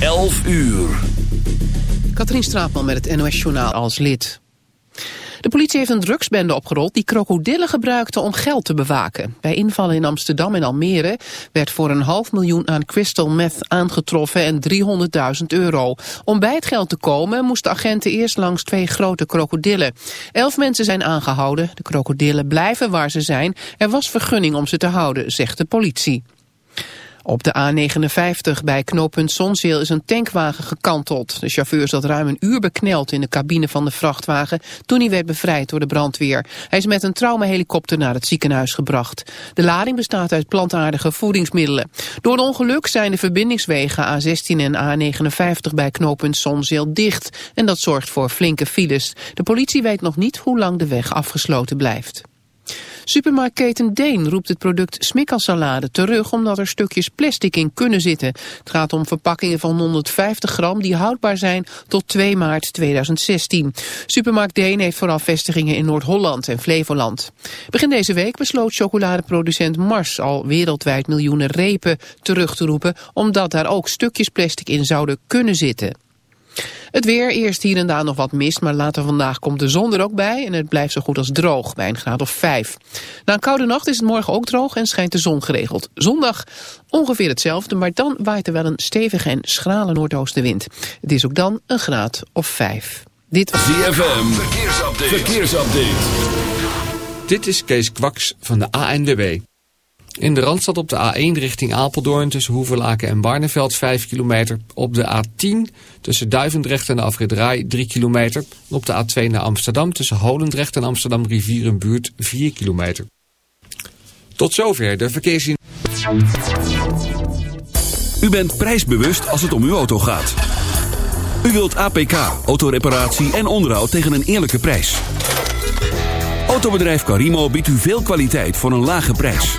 11 uur. Katrien Straatman met het NOS-journaal als lid. De politie heeft een drugsbende opgerold die krokodillen gebruikte om geld te bewaken. Bij invallen in Amsterdam en Almere werd voor een half miljoen aan crystal meth aangetroffen en 300.000 euro. Om bij het geld te komen moesten agenten eerst langs twee grote krokodillen. Elf mensen zijn aangehouden. De krokodillen blijven waar ze zijn. Er was vergunning om ze te houden, zegt de politie. Op de A59 bij knooppunt Zonzeel is een tankwagen gekanteld. De chauffeur zat ruim een uur bekneld in de cabine van de vrachtwagen... toen hij werd bevrijd door de brandweer. Hij is met een traumahelikopter naar het ziekenhuis gebracht. De lading bestaat uit plantaardige voedingsmiddelen. Door het ongeluk zijn de verbindingswegen A16 en A59 bij knooppunt Zonzeel dicht. En dat zorgt voor flinke files. De politie weet nog niet hoe lang de weg afgesloten blijft. Supermarktketen Deen roept het product smikkelsalade terug omdat er stukjes plastic in kunnen zitten. Het gaat om verpakkingen van 150 gram die houdbaar zijn tot 2 maart 2016. Supermarkt Deen heeft vooral vestigingen in Noord-Holland en Flevoland. Begin deze week besloot chocoladeproducent Mars al wereldwijd miljoenen repen terug te roepen omdat daar ook stukjes plastic in zouden kunnen zitten. Het weer, eerst hier en daar nog wat mist, maar later vandaag komt de zon er ook bij en het blijft zo goed als droog, bij een graad of 5. Na een koude nacht is het morgen ook droog en schijnt de zon geregeld. Zondag ongeveer hetzelfde, maar dan waait er wel een stevige en schrale noordoostenwind. Het is ook dan een graad of 5. Dit was ZFM, verkeersupdate. verkeersupdate. Dit is Kees Kwaks van de ANWB. In de Randstad op de A1 richting Apeldoorn tussen Hoeverlaken en Barneveld 5 kilometer. Op de A10 tussen Duivendrecht en de afrit 3 kilometer. En op de A2 naar Amsterdam tussen Holendrecht en Amsterdam Rivierenbuurt 4 kilometer. Tot zover de verkeersin. U bent prijsbewust als het om uw auto gaat. U wilt APK, autoreparatie en onderhoud tegen een eerlijke prijs. Autobedrijf Carimo biedt u veel kwaliteit voor een lage prijs.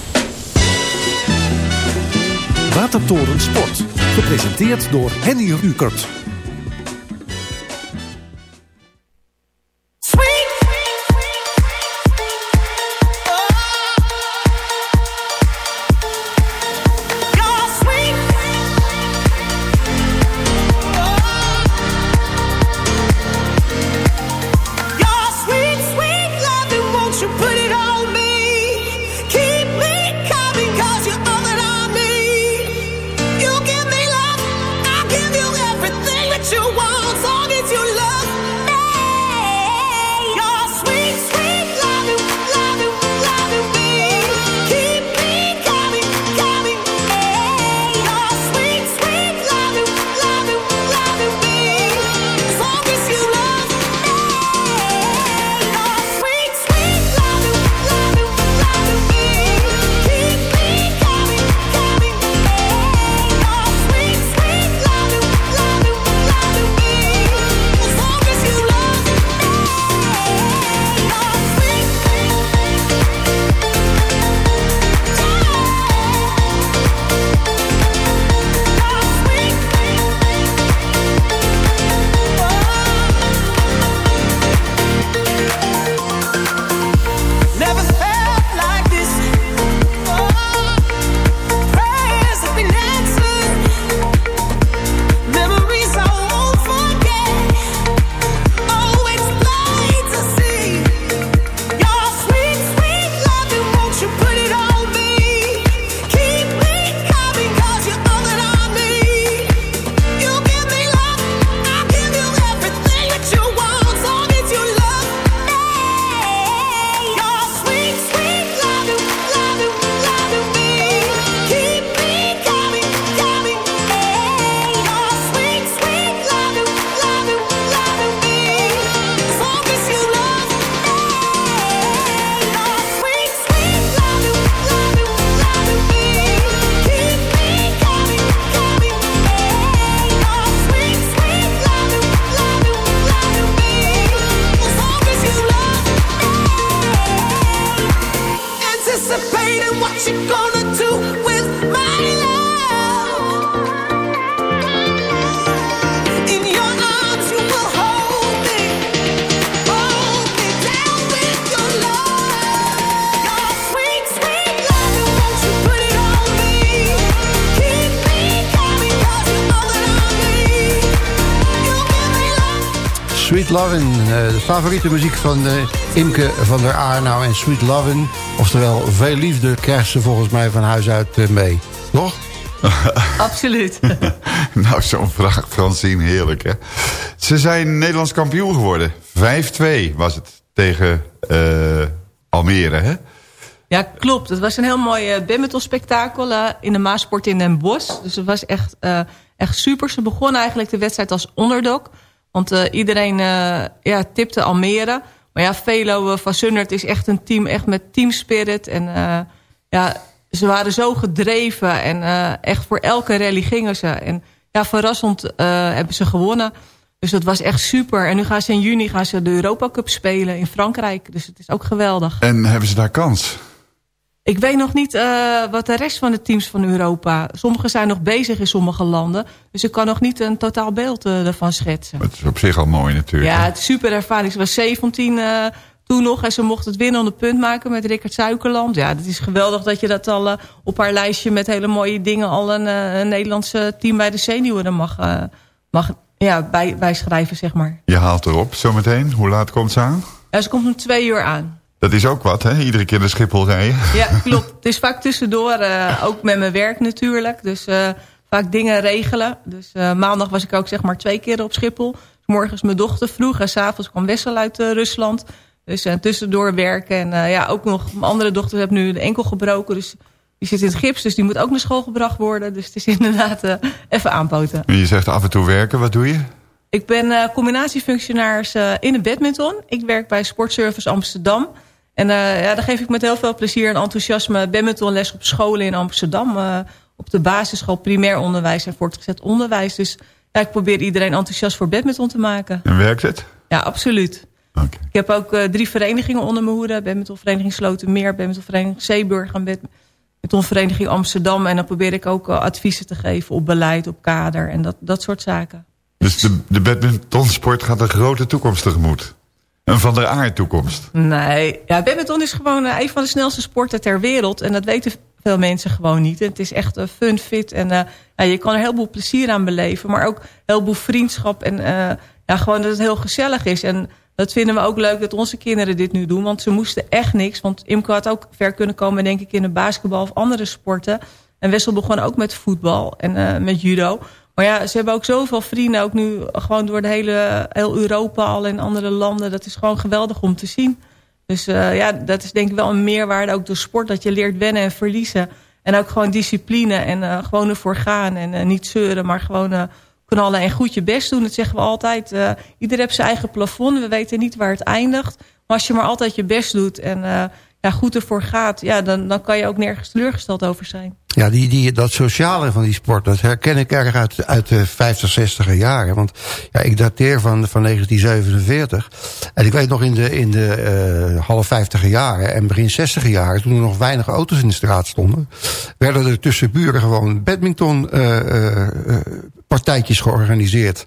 Watertoren Sport. Gepresenteerd door Henny Rukert. what you gonna do with my life Sweet Lovin', eh, de favoriete muziek van eh, Imke van der Aarnau en Sweet Lovin'. Oftewel, veel liefde krijgt ze volgens mij van huis uit eh, mee. Toch? Absoluut. nou, zo'n vraag, Francine, heerlijk, hè? Ze zijn Nederlands kampioen geworden. 5-2 was het tegen eh, Almere, hè? Ja, klopt. Het was een heel mooi uh, badmintonspektakel in de Maasport in Den Bosch. Dus het was echt, eh, echt super. Ze begonnen eigenlijk de wedstrijd als onderdog. Want eh, iedereen eh, ja, tipte Almere. Maar ja, Velo eh, van Sunnert is echt een team echt met teamspirit. En ja, ze waren zo gedreven. En echt voor elke rally gingen ze. En ja, verrassend hebben ze gewonnen. Dus dat was echt super. En nu gaan ze in juni gaan ze de Europa Cup spelen in Frankrijk. Dus het is ook geweldig. En hebben ze daar kans? Ik weet nog niet uh, wat de rest van de teams van Europa... Sommigen zijn nog bezig in sommige landen. Dus ik kan nog niet een totaal beeld uh, ervan schetsen. Het is op zich al mooi natuurlijk. Ja, het is super ervaring. Ze was 17 uh, toen nog en ze mocht het winnende punt maken met Rickert Suikerland. Ja, het is geweldig dat je dat al op haar lijstje met hele mooie dingen... al een, een Nederlandse team bij de senioren mag, mag ja, bij, bijschrijven, zeg maar. Je haalt erop zometeen. Hoe laat komt ze aan? Ja, ze komt om twee uur aan. Dat is ook wat, hè? Iedere keer naar Schiphol rijden. Ja, klopt. Het is vaak tussendoor, uh, ook met mijn werk natuurlijk. Dus uh, vaak dingen regelen. Dus uh, maandag was ik ook zeg maar twee keer op Schiphol. Morgens mijn dochter vroeg en s'avonds kwam Wessel uit Rusland. Dus tussendoor werken. En ja, ook nog mijn andere dochter heeft nu de enkel gebroken. Dus die zit in het gips, dus die moet ook naar school gebracht worden. Dus het is inderdaad even aanpoten. En je zegt af en toe werken, wat doe je? Ik ben combinatiefunctionaris in het badminton. Ik werk bij Sportservice Amsterdam... En uh, ja, dan geef ik met heel veel plezier en enthousiasme badmintonles op scholen in Amsterdam. Uh, op de basisschool, primair onderwijs en voortgezet onderwijs. Dus ja, ik probeer iedereen enthousiast voor badminton te maken. En werkt het? Ja, absoluut. Okay. Ik heb ook uh, drie verenigingen onder mijn hoede. Badmintonvereniging Slotermeer, badmintonvereniging Zeeburg en badmintonvereniging Amsterdam. En dan probeer ik ook adviezen te geven op beleid, op kader en dat, dat soort zaken. Dus de, de badmintonsport gaat een grote toekomst tegemoet? Een van der aard toekomst? Nee, ja, badminton is gewoon uh, een van de snelste sporten ter wereld. En dat weten veel mensen gewoon niet. Het is echt uh, fun, fit. En uh, ja, je kan er heel veel plezier aan beleven. Maar ook heel veel vriendschap. En ja, gewoon dat het heel gezellig is. En dat vinden we ook leuk dat onze kinderen dit nu doen. Want ze moesten echt niks. Want Imke had ook ver kunnen komen denk ik in de basketbal of andere sporten. En Wessel begon ook met voetbal en met judo. Maar ja, ze hebben ook zoveel vrienden, ook nu gewoon door de hele heel Europa al in andere landen. Dat is gewoon geweldig om te zien. Dus uh, ja, dat is denk ik wel een meerwaarde ook door sport. Dat je leert wennen en verliezen. En ook gewoon discipline en uh, gewoon ervoor gaan. En uh, niet zeuren, maar gewoon knallen en goed je best doen. Dat zeggen we altijd. ieder heeft zijn eigen plafond. We weten niet waar het eindigt. Maar als je maar altijd je best doet en ja, goed ervoor gaat... Ja, dan, dan kan je ook nergens teleurgesteld over zijn. Ja, die, die, dat sociale van die sport, dat herken ik erg uit, uit de 50, 60 jaren. Want ja, ik dateer van, van 1947. En ik weet nog in de, in de uh, half 50 jaren en begin 60 jaren... toen er nog weinig auto's in de straat stonden... werden er tussen buren gewoon badminton uh, uh, partijtjes georganiseerd.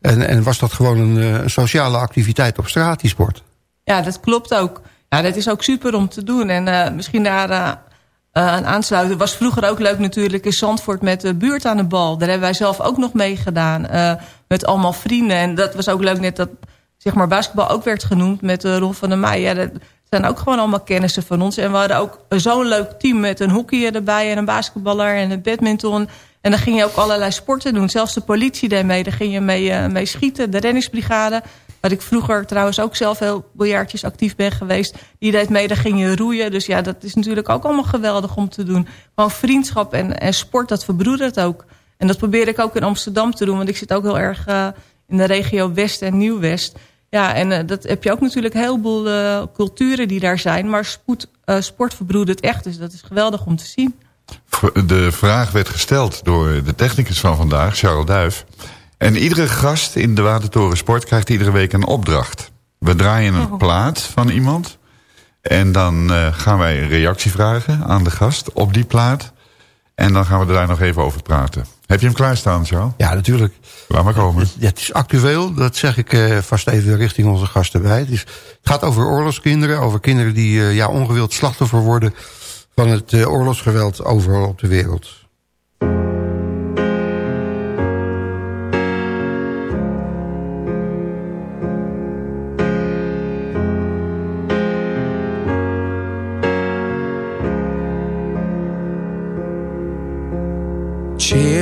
En, en was dat gewoon een, sociale activiteit op straat, die sport. Ja, dat klopt ook. Ja, dat is ook super om te doen. En misschien daar aan aansluiten. was vroeger ook leuk natuurlijk in Zandvoort met de buurt aan de bal. Daar hebben wij zelf ook nog mee gedaan. Uh, met allemaal vrienden. En dat was ook leuk net dat zeg maar, basketbal ook werd genoemd met uh, Ron van der Meij. Ja, dat zijn ook gewoon allemaal kennissen van ons. En we hadden ook zo'n leuk team met een hockeyer erbij en een basketballer en een badminton. En dan ging je ook allerlei sporten doen. Zelfs de politie deed mee. Daar ging je mee, mee schieten. De renningsbrigade. Wat ik vroeger trouwens ook zelf heel biljartjes actief ben geweest. Die deed mee, daar ging je roeien. Dus ja, dat is natuurlijk ook allemaal geweldig om te doen. Gewoon vriendschap en, en sport, dat verbroedert ook. En dat probeer ik ook in Amsterdam te doen. Want ik zit ook heel erg uh, in de regio West en Nieuw-West. Ja, en uh, dat heb je ook natuurlijk een heleboel uh, culturen die daar zijn. Maar spoed, sport verbroedert echt. Dus dat is geweldig om te zien. De vraag werd gesteld door de technicus van vandaag, Charles Duif. En iedere gast in de Watertoren Sport krijgt iedere week een opdracht. We draaien een oh. plaat van iemand. En dan eh, gaan wij een reactie vragen aan de gast op die plaat. En dan gaan we er daar nog even over praten. Heb je hem klaarstaan, Charles? Ja, natuurlijk. Laat maar komen. Ja, het is actueel, dat zeg ik eh, vast even richting onze gasten bij. Het, is, het gaat over oorlogskinderen, over kinderen die eh, ja, ongewild slachtoffer worden... van het eh, oorlogsgeweld overal op de wereld.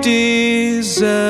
Can't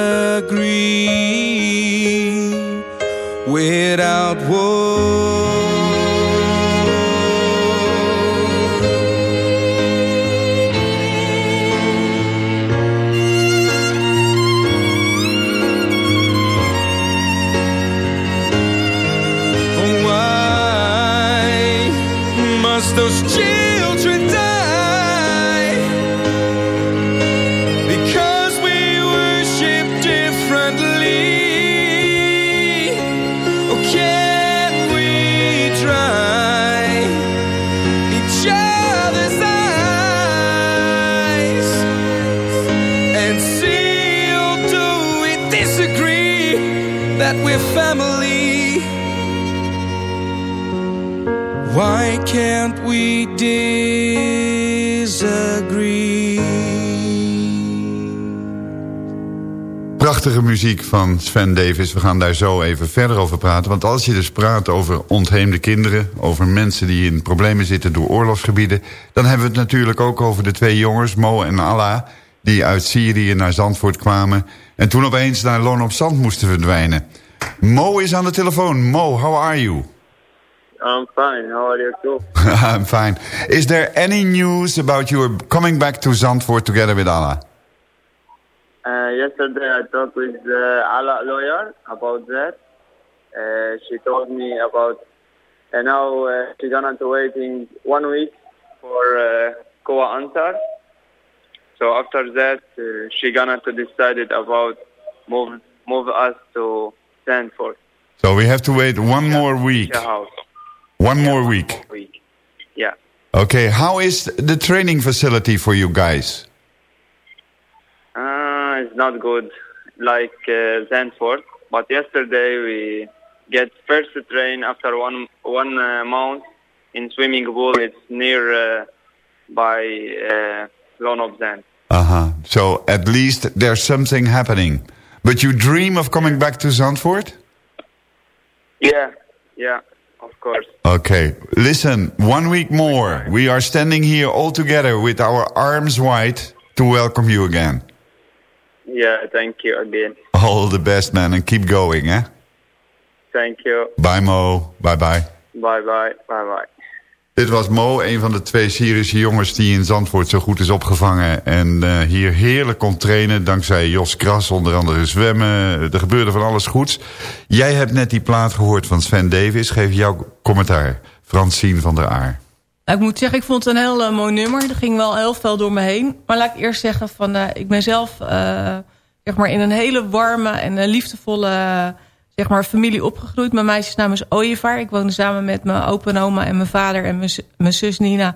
Prachtige muziek van Sven Davis. We gaan daar zo even verder over praten. Want als je dus praat over ontheemde kinderen... over mensen die in problemen zitten door oorlogsgebieden... dan hebben we het natuurlijk ook over de twee jongens, Mo en Allah... die uit Syrië naar Zandvoort kwamen... en toen opeens naar Loon op Zand moesten verdwijnen. Mo is aan de telefoon. Mo, how are you? I'm fine. How are you too? I'm fine. Is there any news about your coming back to Zandvoort together with Allah? Uh, yesterday I talked with uh, Ala lawyer about that. Uh, she told me about, and now uh, she's gonna to waiting one week for uh, Koa answer. So after that, uh, she gonna to decide it about move move us to Stanford. So we have to wait one more week. Yeah, house. One more week. Week. Yeah. Okay, how is the training facility for you guys? Uh, it's not good like uh, Stanford. but yesterday we get first train after one one uh, month in swimming pool. It's near uh, by uh, Loan of Zen. Aha. So at least there's something happening. But you dream of coming back to Zandvoort? Yeah, yeah, of course. Okay. Listen, one week more. We are standing here all together with our arms wide to welcome you again. Yeah, thank you again. All the best, man, and keep going, eh? Thank you. Bye, Mo. Bye-bye. Bye bye. Bye bye. Dit was Mo, een van de twee Syrische jongens die in Zandvoort zo goed is opgevangen. En eh, hier heerlijk kon trainen, dankzij Jos Kras, onder andere zwemmen. Er gebeurde van alles goeds. Jij hebt net die plaat gehoord van Sven Davis. Geef jouw commentaar. Francine van der Aar. Nou, ik moet zeggen, ik vond het een heel eh, mooi nummer. Er ging wel heel veel door me heen. Maar laat ik eerst zeggen, van, eh, ik ben zelf eh, zeg maar in een hele warme en liefdevolle zeg maar, familie opgegroeid. Mijn meisjesnaam is Ooievaar. Ik woonde samen met mijn opa en oma en mijn vader en mijn, zus Nina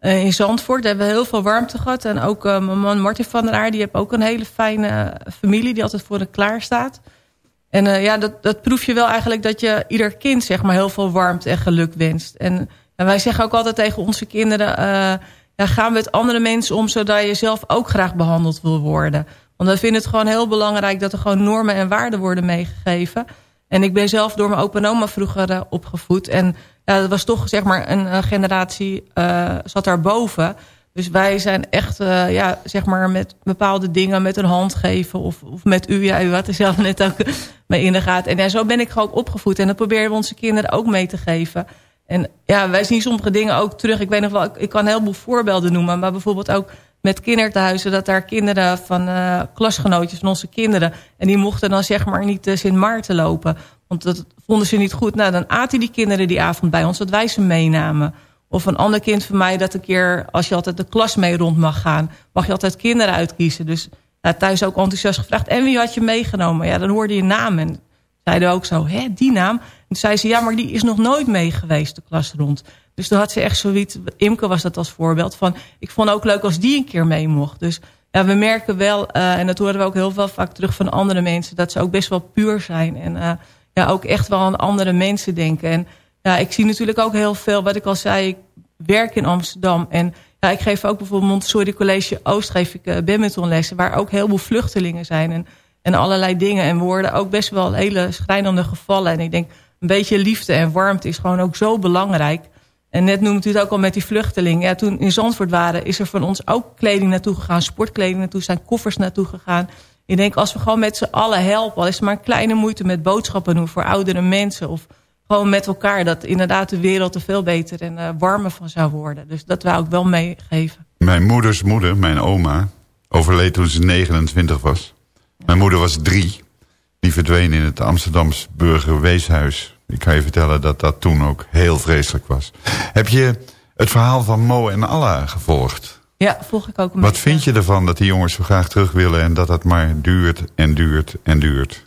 in Zandvoort. Daar hebben we heel veel warmte gehad. En ook mijn man Martin van der Aar, die heeft ook een hele fijne familie... die altijd voor de klaar staat. En ja, dat, dat proef je wel eigenlijk dat je ieder kind zeg maar, heel veel warmte en geluk wenst. En, en wij zeggen ook altijd tegen onze kinderen... eh, ja, gaan met andere mensen om zodat je zelf ook graag behandeld wil worden. Want we vinden het gewoon heel belangrijk dat er gewoon normen en waarden worden meegegeven. En ik ben zelf door mijn opa en oma vroeger eh, opgevoed. En ja, dat was toch zeg maar een, eh, generatie uh, zat daarboven. Dus wij zijn echt uh, ja, zeg maar met bepaalde dingen met een hand geven. Of, of met u. Ja, u had er zelf net ook mee in de gaten. En zo ben ik gewoon opgevoed. En dat proberen we onze kinderen ook mee te geven. En ja, wij zien sommige dingen ook terug. Ik weet nog wel, ik, kan een heleboel voorbeelden noemen. Maar bijvoorbeeld ook met kinderthuizen. Dat daar kinderen van uh, klasgenootjes van onze kinderen. En die mochten dan zeg maar niet uh, Sint Maarten lopen. Want dat vonden ze niet goed. Nou, dan aten die kinderen die avond bij ons. Dat wij ze meenamen. Of een ander kind van mij dat een keer, als je altijd de klas mee rond mag gaan, mag je altijd kinderen uitkiezen. Dus thuis ook enthousiast gevraagd. En wie had je meegenomen? Ja, dan hoorde je naam. En zeiden ook zo, hè, die naam? En toen zei ze, ja, maar die is nog nooit mee geweest, de klas rond. Dus toen had ze echt zoiets, Imke was dat als voorbeeld, van ik vond ook leuk als die een keer mee mocht. Dus ja, we merken wel, uh, en dat horen we ook heel veel vaak terug van andere mensen, dat ze ook best wel puur zijn. En uh, ja, ook echt wel aan andere mensen denken. En ja, ik zie natuurlijk ook heel veel, wat ik al zei, ik werk in Amsterdam. En ja, ik geef ook bijvoorbeeld Montessori College Oost, geef ik uh, badmintonlessen, waar ook heel veel vluchtelingen zijn en, en allerlei dingen. En we worden ook best wel hele schrijnende gevallen. En ik denk, een beetje liefde en warmte is gewoon ook zo belangrijk. En net noemde u het ook al met die vluchtelingen. Ja, toen in Zandvoort waren, is er van ons ook kleding naartoe gegaan, sportkleding naartoe, zijn koffers naartoe gegaan. Ik denk, als we gewoon met z'n allen helpen, al is het maar een kleine moeite met boodschappen doen voor oudere mensen of gewoon met elkaar, dat inderdaad de wereld er veel beter en uh, warmer van zou worden. Dus dat wou ik wel meegeven. Mijn moeders moeder, mijn oma, overleed toen ze 29 was. Mijn moeder was drie. Die verdween in het Amsterdams Burgerweeshuis. Ik kan je vertellen dat dat toen ook heel vreselijk was. Heb je het verhaal van Mo en Allah gevolgd? Ja, volg ik ook. Wat beetje. vind je ervan dat die jongens zo graag terug willen... en dat dat maar duurt en duurt en duurt?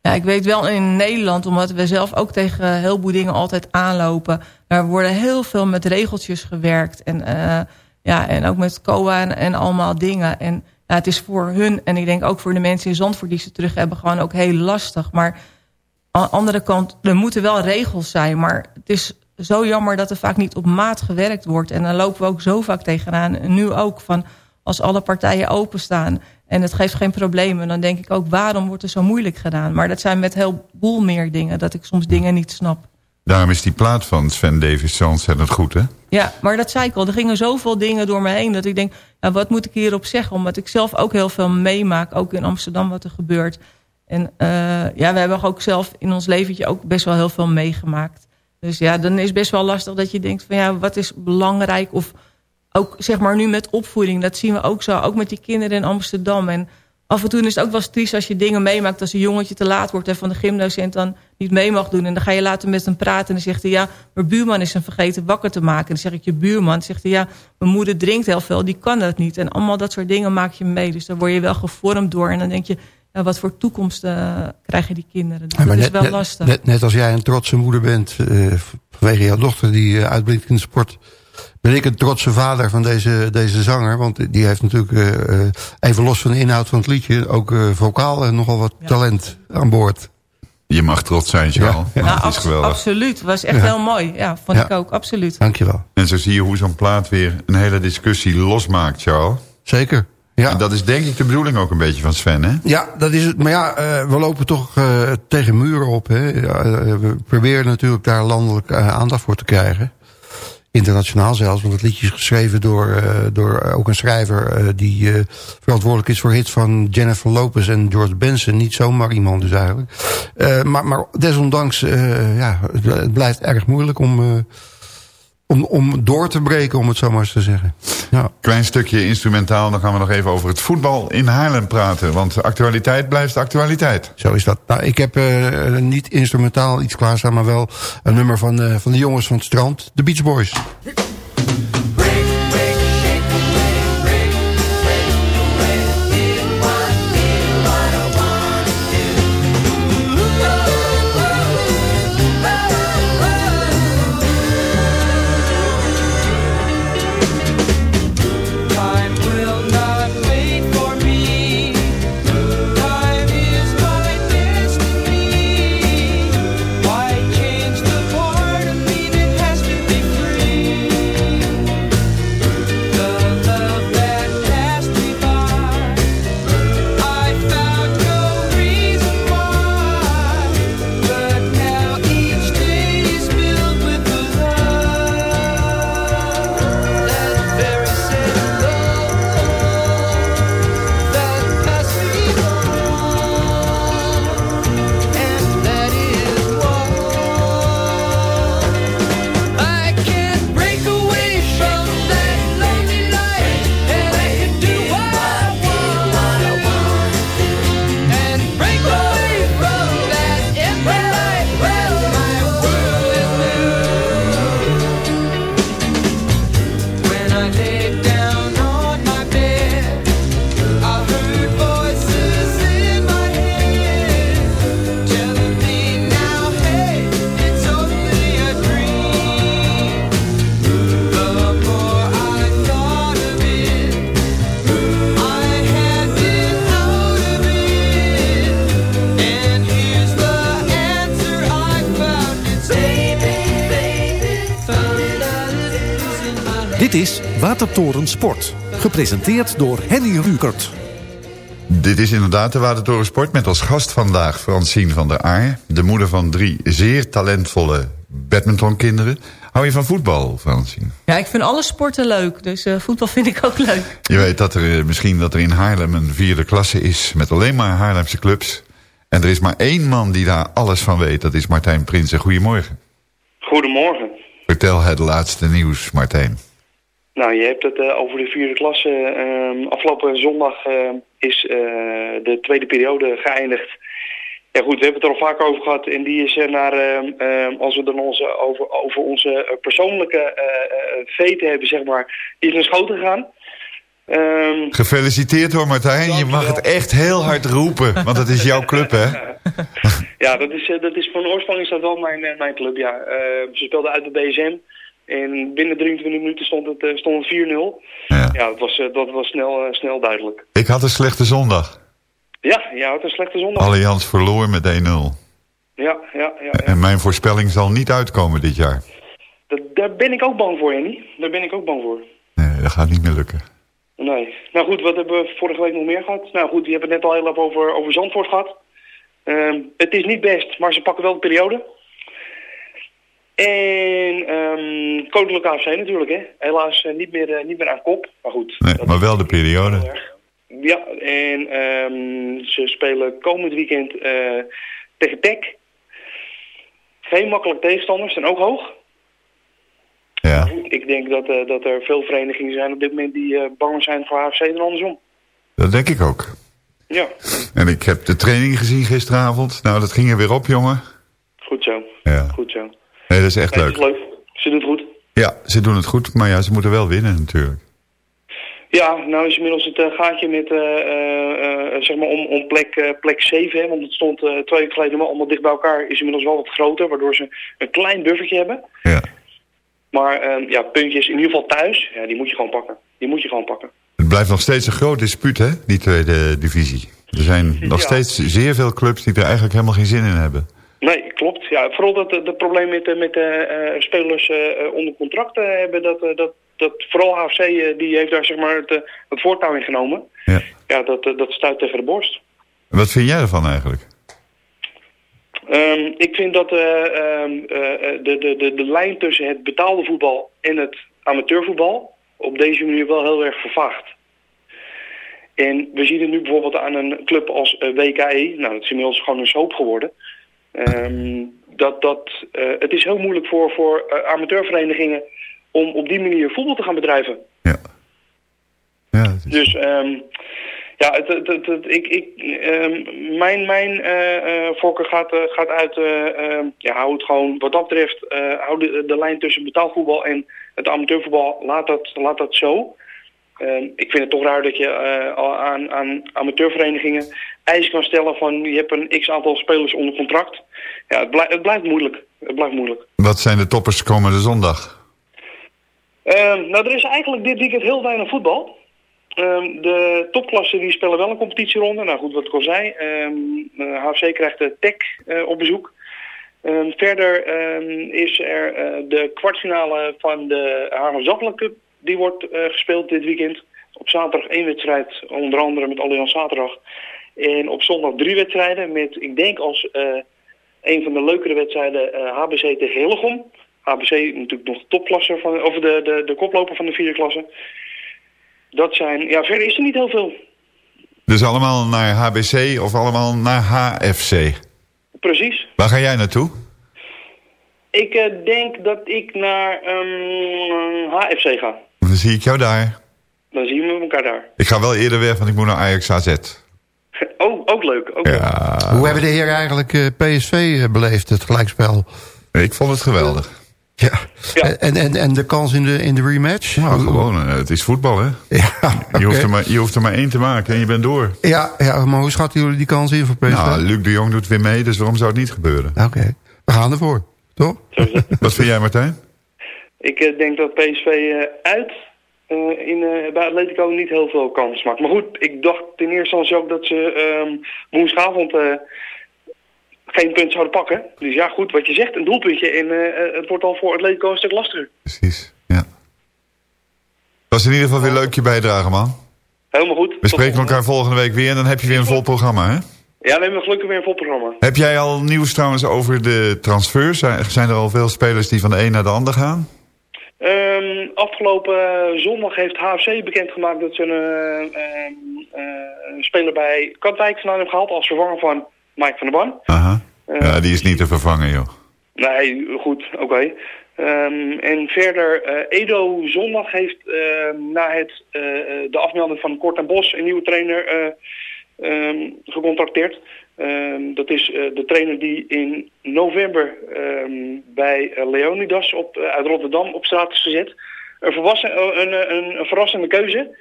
Ja, ik weet wel in Nederland, omdat we zelf ook tegen heel veel dingen altijd aanlopen. Er worden heel veel met regeltjes gewerkt. En, uh, ja, en ook met COA en, en allemaal dingen. En ja, het is voor hun, en ik denk ook voor de mensen in Zandvoort die ze terug hebben... gewoon ook heel lastig. Maar aan de andere kant, er moeten wel regels zijn. Maar het is zo jammer dat er vaak niet op maat gewerkt wordt. En dan lopen we ook zo vaak tegenaan. En nu ook van als alle partijen openstaan en het geeft geen problemen... dan denk ik ook, waarom wordt er zo moeilijk gedaan? Maar dat zijn met heel boel meer dingen, dat ik soms dingen niet snap. Daarom is die plaat van Sven Davis ontzettend goed, hè? Ja, maar dat zei ik al. Er gingen zoveel dingen door me heen... dat ik denk, wat moet ik hierop zeggen? Omdat ik zelf ook heel veel meemaak, ook in Amsterdam wat er gebeurt. En uh, ja, we hebben ook zelf in ons leventje ook best wel heel veel meegemaakt. Dus ja, dan is best wel lastig dat je denkt van ja, wat is belangrijk? Of ook zeg maar nu met opvoeding, dat zien we ook zo. Ook met die kinderen in Amsterdam. En af en toe is het ook wel triest als je dingen meemaakt... als een jongetje te laat wordt en van de gymdocent dan niet mee mag doen. En dan ga je later met hem praten en dan zegt hij... ja, mijn buurman is hem vergeten wakker te maken. En dan zeg ik, je buurman? Dan zegt hij, ja, mijn moeder drinkt heel veel, die kan dat niet. En allemaal dat soort dingen maak je mee. Dus dan word je wel gevormd door. En dan denk je, ja, wat voor toekomst uh, krijgen die kinderen? Dus ja, dat net, is wel lastig. Net, net, als jij een trotse moeder bent... Uh, vanwege jouw dochter die uh, uitblinkt in de sport... ben ik een trotse vader van deze, deze zanger. Want die heeft natuurlijk, uh, even los van de inhoud van het liedje... ook uh, vocaal en nogal wat ja. talent aan boord. Je mag trots zijn, Charles. Ja, het is geweldig. absoluut. Was echt Ja. heel mooi. Ja, vond Ja. ik ook. Absoluut. Dankjewel. En zo zie je hoe zo'n plaat weer een hele discussie losmaakt, Charles. Zeker. Ja. En dat is denk ik de bedoeling ook een beetje van Sven, hè? Ja, dat is het. Maar ja, eh, we lopen toch eh, tegen muren op. Hè? Ja, eh, we proberen natuurlijk daar landelijk eh, aandacht voor te krijgen. Internationaal zelfs, want het liedje is geschreven door, eh, door eh, ook een schrijver... eh, die verantwoordelijk is voor hits van Jennifer Lopez en George Benson. Niet zomaar iemand dus eigenlijk. Maar, maar desondanks, ja, het, blijft erg moeilijk om, om, om door te breken, om het zo maar eens te zeggen. Ja. Klein stukje instrumentaal, dan gaan we nog even over het voetbal in Haarlem praten. Want de actualiteit blijft actualiteit. Zo is dat. Nou, ik heb eh, niet instrumentaal iets klaarstaan, maar wel een nummer van, eh, van de jongens van het strand, de Beach Boys. Watertoren Sport. Gepresenteerd door Henny Rukert. Dit is inderdaad de Watertoren Sport met als gast vandaag Francine van der Aar. De moeder van drie zeer talentvolle badmintonkinderen. Hou je van voetbal, Francine? Ja, ik vind alle sporten leuk. Dus eh, voetbal vind ik ook leuk. Je weet dat er eh, misschien dat er in Haarlem een vierde klasse is... met alleen maar Haarlemse clubs. En er is maar één man die daar alles van weet. Dat is Martijn Prinsen. Goedemorgen. Goedemorgen. Vertel het laatste nieuws, Martijn. Nou, je hebt het eh, over de vierde klasse. Ehm, afgelopen zondag eh, is eh, de tweede periode geëindigd. Ja goed, we hebben het er al vaak over gehad. En die is naar, ehm, ehm, als we dan onze, over, over onze persoonlijke veten hebben, zeg maar, die is naar schoten gegaan. Ehm, Gefeliciteerd hoor, Martijn. Je mag het echt heel hard roepen. Want het is jouw club, hè? ja, dat is, dat is van oorsprong is dat wel mijn, mijn club, ja. Ze speelden uit de BSM. En binnen 23 minuten stond het, eh, stond het 4-0. Ja. Ja, dat was, eh, dat was snel, eh, snel duidelijk. Ik had een slechte zondag. Ja, ja, het een slechte zondag. Allianz verloor met 1-0. Ja, ja, ja. ja. En mijn voorspelling zal niet uitkomen dit jaar. Dat, daar ben ik ook bang voor, Henny. Daar ben ik ook bang voor. Nee, dat gaat niet meer lukken. Nee. Nou goed, wat hebben we vorige week nog meer gehad? Nou goed, je hebt het net al heel even over, over Zandvoort gehad. Ehm, het is niet best, maar ze pakken wel de periode. En ehm Koninklijke AFC natuurlijk, hè. Helaas eh, niet, meer, eh, niet meer aan kop. Maar goed. Nee, maar wel de periode. Ja, en ehm, ze spelen komend weekend eh, tegen PEC. Geen makkelijke tegenstanders, zijn ook hoog. Ja. Goed, ik denk dat, dat er veel verenigingen zijn op dit moment die banger zijn voor AFC dan andersom. Dat denk ik ook. Ja, En ik heb de training gezien gisteravond. Nou, dat ging er weer op, jongen. goed zo. Ja. Goed zo. Nee, dat is echt Nee, leuk. is leuk. Ze doet het goed. Ja, ze doen het goed. Maar ja, ze moeten wel winnen natuurlijk. Ja, nou is inmiddels het eh, gaatje met, eh, eh, zeg maar om, om plek, plek 7, hè, want het stond twee weken geleden allemaal dicht bij elkaar, is inmiddels wel wat groter, waardoor ze een klein buffertje hebben. Ja. Maar eh, ja, puntjes in ieder geval thuis, ja, die moet je gewoon pakken. Die moet je gewoon pakken. Het blijft nog steeds een groot dispuut, hè, die tweede divisie. Er zijn nog Ja. steeds zeer veel clubs die er eigenlijk helemaal geen zin in hebben. Ja, vooral dat de, de probleem met, met de eh, spelers eh, eh, onder contract hebben, dat, dat, dat vooral HFC, eh, die heeft daar zeg maar het, het voortouw in genomen. Ja. Ja, dat, dat stuit tegen de borst. Wat vind jij ervan eigenlijk? Ehm, ik vind dat eh, ehm, eh, eh, de, de, de, de lijn tussen het betaalde voetbal en het amateurvoetbal op deze manier wel heel erg vervaagt. En we zien het nu bijvoorbeeld aan een club als eh, WKE, nou dat is inmiddels gewoon een soap geworden. Ehm, dat, dat, eh, het is heel moeilijk voor, voor eh, amateurverenigingen om op die manier voetbal te gaan bedrijven. Dus ja, het, het, het, het- ik, ik, ehm, mijn, mijn eh, voorkeur gaat, gaat uit, eh, ehm, ja, hou het gewoon wat dat betreft, hou de, de lijn tussen betaalvoetbal en het amateurvoetbal, laat dat, laat dat zo. Ehm, ik vind het toch raar dat je eh, aan, aan amateurverenigingen eisen kan stellen van je hebt een x aantal spelers onder contract. Ja, het, blijft het blijft moeilijk. Het blijft moeilijk. Wat zijn de toppers komende zondag? Ehm, nou, er is eigenlijk dit weekend heel weinig voetbal. Ehm, de topklassen die spelen wel een competitieronde. Nou goed, wat ik al zei. ehm, eh, HFC krijgt de TEC eh, op bezoek. Verder is er de kwartfinale van de Haarlem Zappelen Cup. Die wordt eh, gespeeld dit weekend. Op zaterdag één wedstrijd, onder andere met Allianz Zaterdag. En op zondag drie wedstrijden met, ik denk als eh, een van de leukere wedstrijden, eh, HBC tegen Hillegom. HBC natuurlijk nog de topklasse, van, of de, de, de koploper van de vierde klasse. Dat zijn, ja, verder is er niet heel veel. Dus allemaal naar HBC of allemaal naar HFC? Precies. Waar ga jij naartoe? Ik eh, denk dat ik naar ehm, HFC ga. Dan zie ik jou daar. Dan zien we elkaar daar. Ik ga wel eerder weg, want ik moet naar Ajax AZ. Oh, ook leuk. Ook leuk. Hoe hebben de heren eigenlijk eh, PSV eh, beleefd, het gelijkspel? Ik vond het geweldig. Ja. En, en, en de kans in de, in de rematch? Nou, gewoon, eh, het is voetbal, hè? Ja, je, hoeft er maar, je hoeft er maar één te maken en je bent door. Ja, ja, maar hoe schatten jullie die kans in voor PSV? Nou, Luc de Jong doet weer mee, dus waarom zou het niet gebeuren? Oké, we gaan ervoor, toch? Wat vind jij, Martijn? Ik eh, denk dat PSV eh, uit eh, in, bij Atletico niet heel veel kans maakt. Maar goed, ik dacht in eerste instantie ook dat ze ehm, woensdagavond geen punt zouden pakken. Dus ja, goed, wat je zegt, een doelpuntje. En het wordt al voor Atletico een stuk lastiger. Precies, ja. Was in ieder geval weer leuk je bijdrage, man. Helemaal goed. We spreken elkaar volgende week weer en dan heb je weer een vol programma, hè? Ja, dan hebben we gelukkig weer een vol programma. Heb jij al nieuws trouwens over de transfers? Zijn er al veel spelers die van de een naar de ander gaan? Ehm, afgelopen eh, zondag heeft HFC bekendgemaakt dat ze een, eh, ehm, eh, een speler bij Katwijk vandaan hebben gehaald als vervanger van Mike van der Ban. Aha. Eh, Ja, die is niet te vervangen, joh. Nee, goed, oké. Ehm, en verder, eh, Edo zondag heeft ehm, na het, de afmelding van Kort en Bos een nieuwe trainer ehm, gecontracteerd. Ehm, dat is eh, de trainer die in november ehm, bij eh, Leonidas op, eh, uit Rotterdam op straat is gezet. Een, een, een, een, verrassende keuze.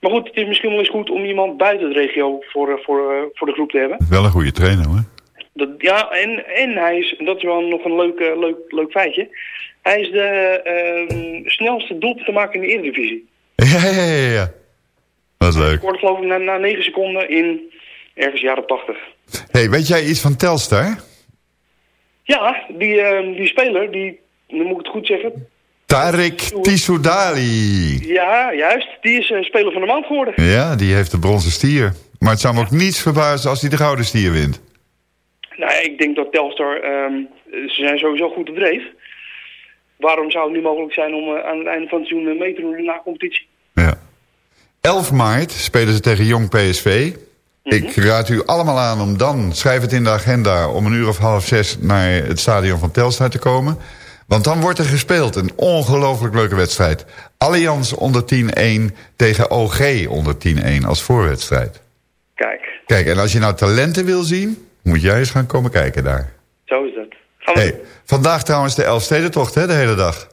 Maar goed, het is misschien wel eens goed om iemand buiten de regio voor, voor, voor de groep te hebben. Wel een goede trainer, hoor. Dat, ja, en, en hij is, dat is wel nog een leuk, leuk, leuk feitje. Hij is de ehm, snelste doelpunt te maken in de Eredivisie. Ja, ja, ja, ja. Dat is leuk. scoorde geloof ik na, na 9 seconden in ergens jaren 80. Hey, weet jij iets van Telstar? Ja, die, ehm, die speler, die, dan moet ik het goed zeggen. Tarek Tissoudali. Ja, juist. Die is eh, speler van de maand geworden. Ja, die heeft de bronzen stier. Maar het zou me ook niets verbazen als hij de gouden stier wint. Nou, ik denk dat Telstar, ehm, ze zijn sowieso goed op dreef. Waarom zou het nu mogelijk zijn om eh, aan het einde van het seizoen eh, mee te doen in de competitie? 11 maart spelen ze tegen Jong PSV. Ik raad u allemaal aan om dan, schrijf het in de agenda... om een uur of half zes naar het stadion van Telstar te komen. Want dan wordt er gespeeld. Een ongelooflijk leuke wedstrijd. Allianz onder 10-1 tegen OG onder 10-1 als voorwedstrijd. Kijk, Kijk, en als je nou talenten wil zien... moet jij eens gaan komen kijken daar. zo is dat. Gaan we Hey, vandaag trouwens de Elfstedentocht, hè, de hele dag.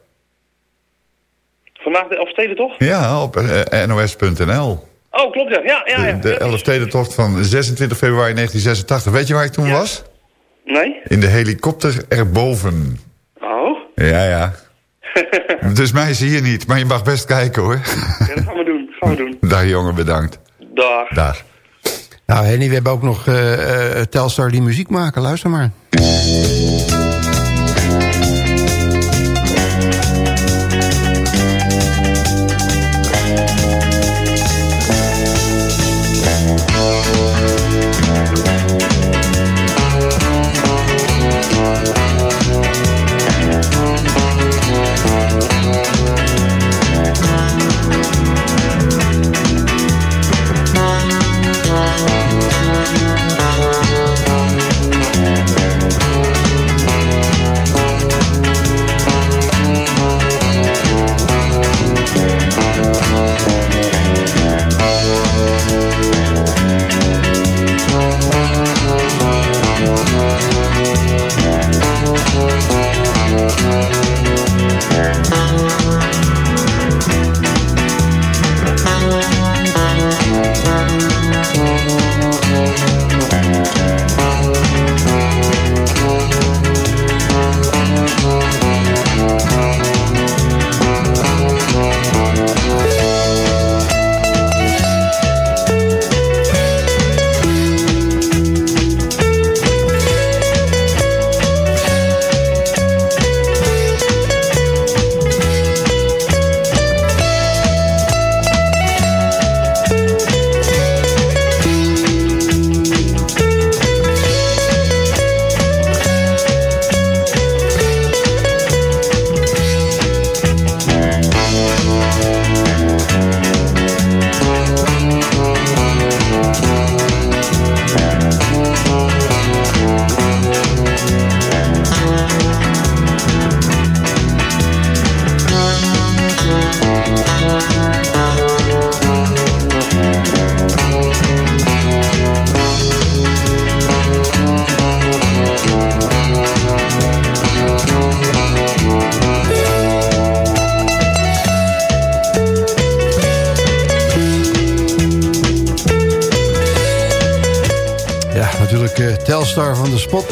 Vandaag de Elfsteden toch? Ja, op eh, nos.nl. Oh, klopt ja. Ja, ja, ja. De, de Elfstedentocht van 26 februari 1986. Weet je waar ik toen was? Nee? In de helikopter erboven. Oh, Ja, ja. dus mij zie je niet, maar je mag best kijken hoor. ja, dat gaan we doen. Gaan we doen. Dag jongen, bedankt. Dag. Dag. Nou Henny, we hebben ook nog eh, eh, Telstar die muziek maken. Luister maar.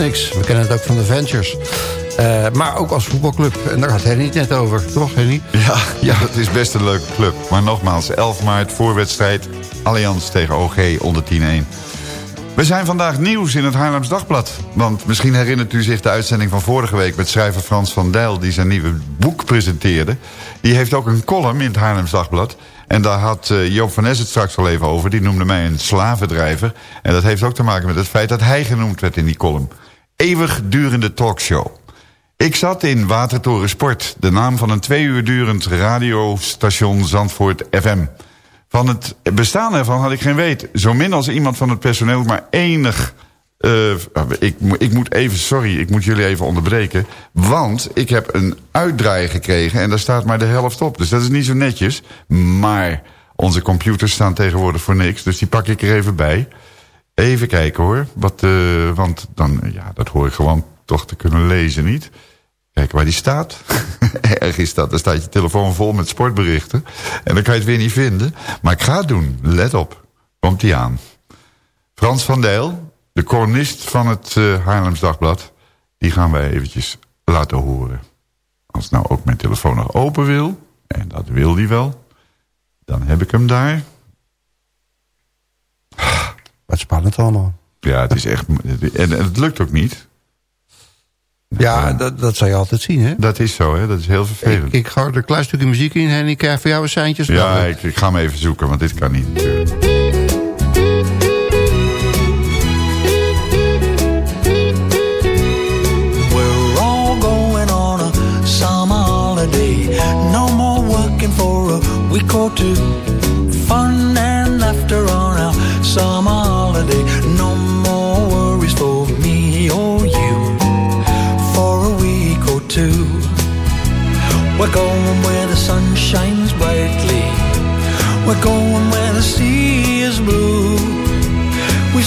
We kennen het ook van de Ventures. Eh, maar ook als voetbalclub. En daar had Henny het net over, toch Henny? Ja, ja, dat is best een leuke club. Maar nogmaals, 11 maart voorwedstrijd. Allianz tegen OG onder 10-1. We zijn vandaag nieuws in het Haarlems Dagblad. Want misschien herinnert u zich de uitzending van vorige week... met schrijver Frans van Dijl, die zijn nieuwe boek presenteerde. Die heeft ook een column in het Haarlems Dagblad. En daar had eh, Joop van Nes het straks al even over. Die noemde mij een slavendrijver. En dat heeft ook te maken met het feit dat hij genoemd werd in die column. Eeuwigdurende talkshow. Ik zat in Watertoren Sport, de naam van een twee uur durend radiostation Zandvoort FM. Van het bestaan ervan had ik geen weet. Zo min als iemand van het personeel maar enig... eh, ik, mo- ik moet even, sorry, ik moet jullie even onderbreken. Want ik heb een uitdraai gekregen en daar staat maar de helft op. Dus dat is niet zo netjes. Maar onze computers staan tegenwoordig voor niks. Dus die pak ik er even bij. Even kijken hoor. Wat, eh, want dan, ja, dat hoor ik gewoon toch te kunnen lezen, niet? Kijk waar die staat. Erg is dat. Dan staat je telefoon vol met sportberichten. En dan kan je het weer niet vinden. Maar ik ga het doen. Let op. Komt die aan. Frans van Dijl, de columnist van het eh, Haarlems Dagblad. Die gaan wij eventjes laten horen. Als nou ook mijn telefoon nog open wil. En dat wil die wel. Dan heb ik hem daar. Wat spannend allemaal. Ja, het is echt... En het lukt ook niet. Ja, dat, dat zou je altijd zien, hè? Dat is zo, hè? Dat is heel vervelend. Ik, ik ga er een klein stukje muziek in en ik krijg voor jou een seintjes. Ja, ik, ik ga hem even zoeken, want dit kan niet natuurlijk. We're all going on a summer holiday. No more working for a week or two.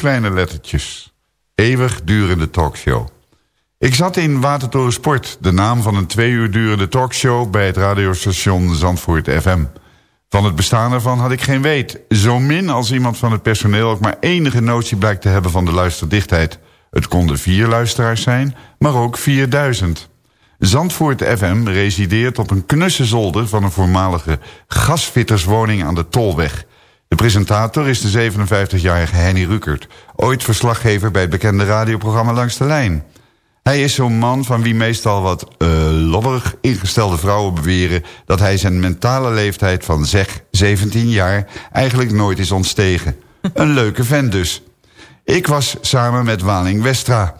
kleine lettertjes. Eeuwig durende talkshow. Ik zat in Watertoren Sport, de naam van een twee uur durende talkshow... bij het radiostation Zandvoort FM. Van het bestaan ervan had ik geen weet. Zo min als iemand van het personeel ook maar enige notie blijkt te hebben van de luisterdichtheid. Het konden vier luisteraars zijn, maar ook 4000. Zandvoort FM resideert op een knusse zolder van een voormalige gasfitterswoning aan de Tolweg. De presentator is de 57-jarige Henny Rukert, ooit verslaggever bij het bekende radioprogramma Langs de Lijn. Hij is zo'n man van wie meestal wat uh, lollerig ingestelde vrouwen beweren... dat hij zijn mentale leeftijd van zeg 17 jaar eigenlijk nooit is ontstegen. Een leuke vent dus. Ik was samen met Waling Westra...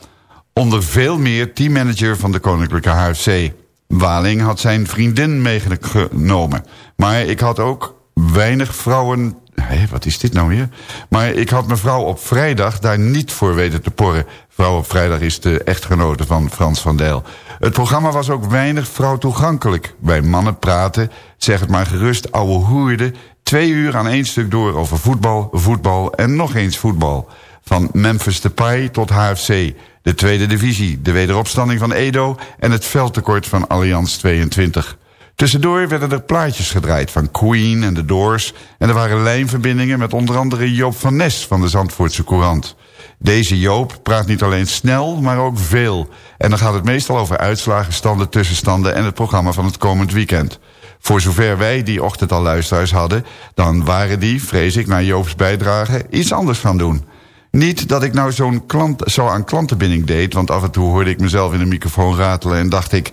onder veel meer teammanager van de Koninklijke HFC. Waling had zijn vriendin meegenomen. Maar ik had ook weinig vrouwen... Hé, wat is dit nou weer? Maar ik had mevrouw op vrijdag daar niet voor weten te porren. Vrouw op vrijdag is de echtgenote van Frans van Dijl. Het programma was ook weinig vrouw toegankelijk. Bij mannen praten, zeg het maar gerust, ouwe hoerde... twee uur aan één stuk door over voetbal, voetbal en nog eens voetbal. Van Memphis Depay tot HFC, de tweede divisie... de wederopstanding van Edo en het veldtekort van Allianz 22... Tussendoor werden er plaatjes gedraaid van Queen en The Doors... en er waren lijnverbindingen met onder andere Joop van Nes van de Zandvoortse Courant. Deze Joop praat niet alleen snel, maar ook veel. En dan gaat het meestal over uitslagen, standen, tussenstanden... en het programma van het komend weekend. Voor zover wij die ochtend al luisteraars hadden... dan waren die, vrees ik, naar Joops bijdrage iets anders gaan doen... Niet dat ik nou zo'n klant, zo aan klantenbinding deed... want af en toe hoorde ik mezelf in de microfoon ratelen en dacht ik...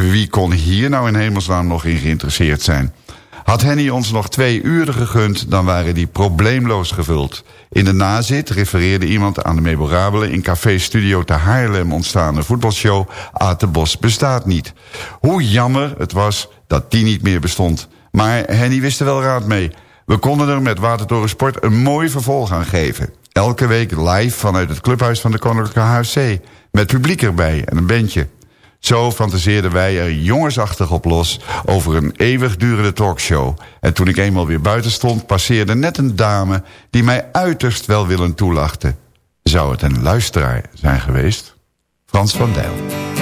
Wie kon hier nou in hemelsnaam nog in geïnteresseerd zijn? Had Henny ons nog twee uren gegund, dan waren die probleemloos gevuld. In de nazit refereerde iemand aan de memorabele in Café Studio te Haarlem ontstaande voetbalshow Aad de Bos bestaat niet. Hoe jammer het was dat die niet meer bestond. Maar Henny wist er wel raad mee. We konden er met Watertoren Sport een mooi vervolg aan geven. Elke week live vanuit het clubhuis van de Koninklijke HFC. Met publiek erbij en een bandje. Zo fantaseerden wij er jongensachtig op los over een eeuwigdurende talkshow. En toen ik eenmaal weer buiten stond, passeerde net een dame die mij uiterst welwillend toelachte. Zou het een luisteraar zijn geweest? Frans van Dijl.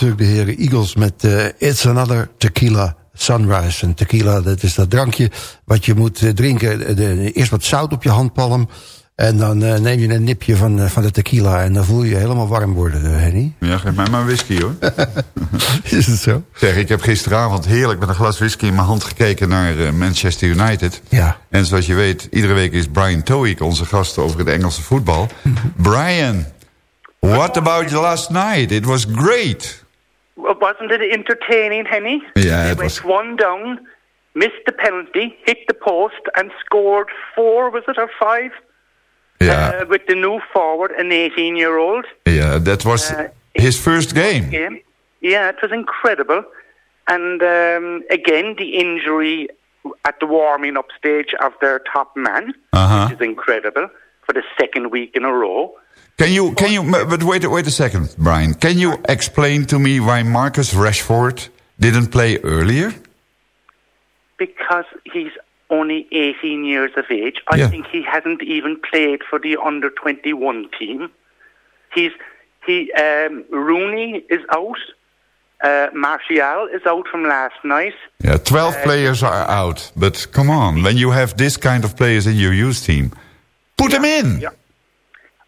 Natuurlijk de heren Eagles met eh, It's Another Tequila Sunrise. En tequila, dat is dat drankje wat je moet eh, drinken. De- de- eerst wat zout op je handpalm. En dan eh, neem je een nipje van, van de tequila. En dan voel je je helemaal warm worden, Henny. Ja, geef mij maar een whisky hoor. is het zo? Zeg, ik heb gisteravond heerlijk met een glas whisky in mijn hand gekeken naar Manchester United. Ja. En zoals je weet, iedere week is Brian Toeik onze gast over het Engelse voetbal. Brian, what about last night? It was great. Wasn't it entertaining, Henny? Yeah, it went was. one down, missed the penalty, hit the post, and scored four, was it, or five? Yeah, Uh, with the new forward, an 18-year-old. yeah, that was Uh, his first game. game. Yeah, it was incredible. And um, again, the injury at the warming up stage of their top man, Uh-huh. which is incredible, for the second week in a row. Can you, can you, but wait, wait a second, Brian. Can you explain to me why Marcus Rashford didn't play earlier? Because he's only 18 years of age. I Yeah. think he hasn't even played for the under 21 team. He's he um, Rooney is out. Uh, Martial is out from last night. Yeah, 12 players are out. But come on, when you have this kind of players in your youth team, put them in. Yeah.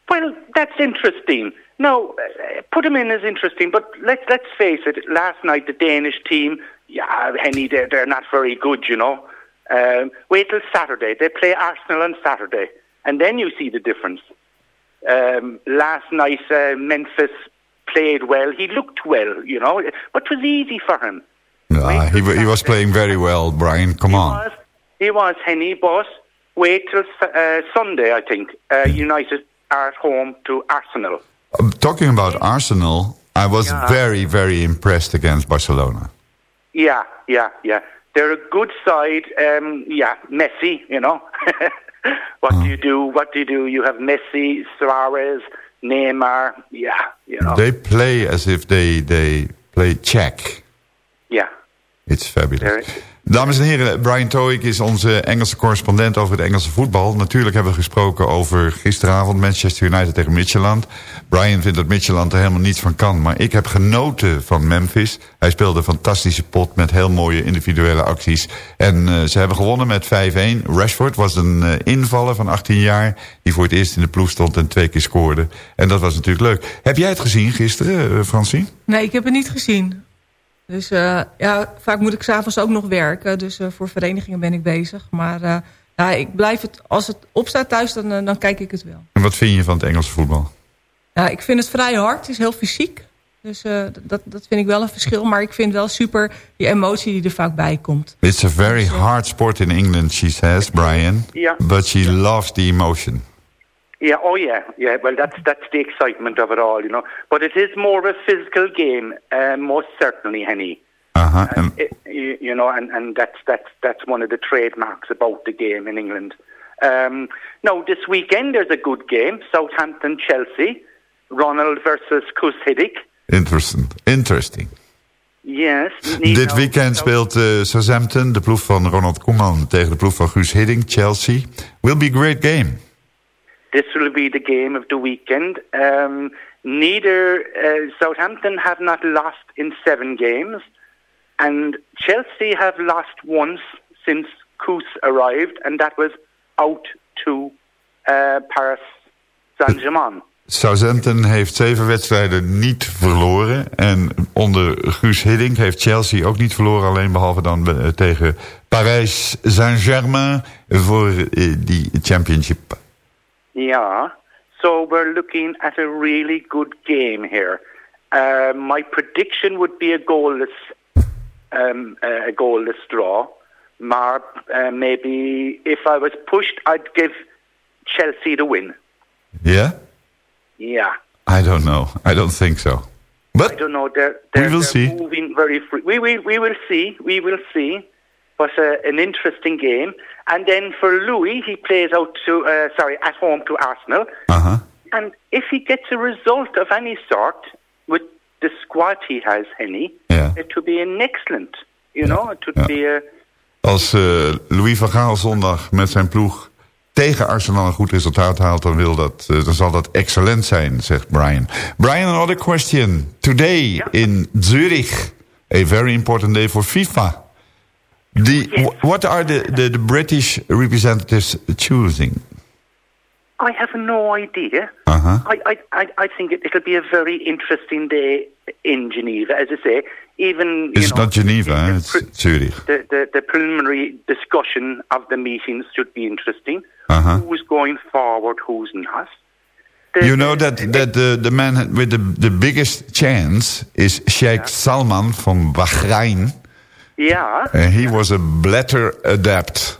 Well, that's interesting. No, uh, put him in as interesting, but let's let's face it. Last night, the Danish team, yeah, Henny, they're they're not very good, you know. Um, wait till Saturday. They play Arsenal on Saturday, and then you see the difference. Um, last night, uh, Memphis played well. He looked well, you know, but it was easy for him. Ah, he, he was playing very well, Brian. Come on. He was Henny, but wait till uh, Sunday. I think uh, United are at home to Arsenal. Um, talking about Arsenal, I was Yeah. very, very impressed against Barcelona. Yeah, yeah, yeah. They're a good side. Um, yeah, Messi, you know. what do you do? What do you do? You have Messi, Suarez, Neymar. Yeah, you know. They play as if they, they play check. yeah. It's fabulous. Dames en heren, Brian Toik is onze Engelse correspondent over het Engelse voetbal. Natuurlijk hebben we gesproken over gisteravond Manchester United tegen Midtjylland. Brian vindt dat Midtjylland er helemaal niets van kan. Maar ik heb genoten van Memphis. Hij speelde een fantastische pot met heel mooie individuele acties. En eh, ze hebben gewonnen met 5-1. Rashford was een eh, invaller van 18 jaar... die voor het eerst in de ploeg stond en twee keer scoorde. En dat was natuurlijk leuk. Heb jij het gezien gisteren, uh, Francine? Nee, ik heb het niet gezien. Dus eh, ja, vaak moet ik s'avonds ook nog werken. Dus eh, voor verenigingen ben ik bezig. Maar eh, ja, ik blijf het, als het opstaat thuis, dan, dan kijk ik het wel. En wat vind je van het Engelse voetbal? Ja, ik vind het vrij hard. Het is heel fysiek. Dus eh, dat, dat vind ik wel een verschil. Maar ik vind wel super die emotie die er vaak bij komt. It's a very hard sport in England, she says, Brian. Yeah. But she loves the emotion. Yeah, oh yeah, yeah. Well, that's that's the excitement of it all, you know. But it is more of a physical game, uh, most certainly, Henny. Uh-huh. En It- you, you know, and, and that's that's that's one of the trademarks about the game in England. Um, now this weekend there's a good game: Southampton Chelsea, Ronald versus Kus Hiddink. interesting. Interesting. Yes. Dit weekend speelt eh, Southampton, de ploeg van Ronald Koeman... tegen de ploeg van Guus Hiddink, Chelsea. Will be a great game. This will be the game of the weekend. Um, neither uh, Southampton have not lost in seven games, and Chelsea have lost once since Kus arrived, and that was out to uh, Paris Saint Germain. Southampton heeft zeven wedstrijden niet verloren. En onder Guus Hiddink heeft Chelsea ook niet verloren... alleen behalve dan eh, tegen Parijs Saint-Germain... voor eh, die championship. Yeah. So we're looking at a really good game here. Uh, my prediction would be a goalless, um, uh, a goalless draw. Maar uh, maybe if I was pushed, I'd give Chelsea the win. Yeah? Yeah. I don't know. I don't think so. But I don't know. They're, they're, will they're see. moving very free. We will, we will see. We will see. But uh, an interesting game. And then for Louis, he plays out to, uh, sorry, at home to Arsenal. Uh-huh. And if he gets a result of any sort with the squad he has, Henny, it would be an excellent. You know, it would be a. Als eh, Louis van Gaal zondag met zijn ploeg tegen Arsenal een goed resultaat haalt... dan, wil dat, eh, dan zal dat excellent zijn, zegt Brian. Brian, another question. Today in Zurich, a very important day for FIFA. The, wh- What are the, the, the British representatives choosing? I have no idea. Uh-huh. I, I, I, I think it, it'll be a very interesting day in Geneva, as I say. Even you It's know, not Geneva, eh, it's Zurich. the, the, the preliminary discussion of the meetings should be interesting. Uh-huh. Who's going forward, who's not. You know that, that the, the man with the, the biggest chance is Sheikh Salman from Bahrain. Yeah, And he was a bladder adept.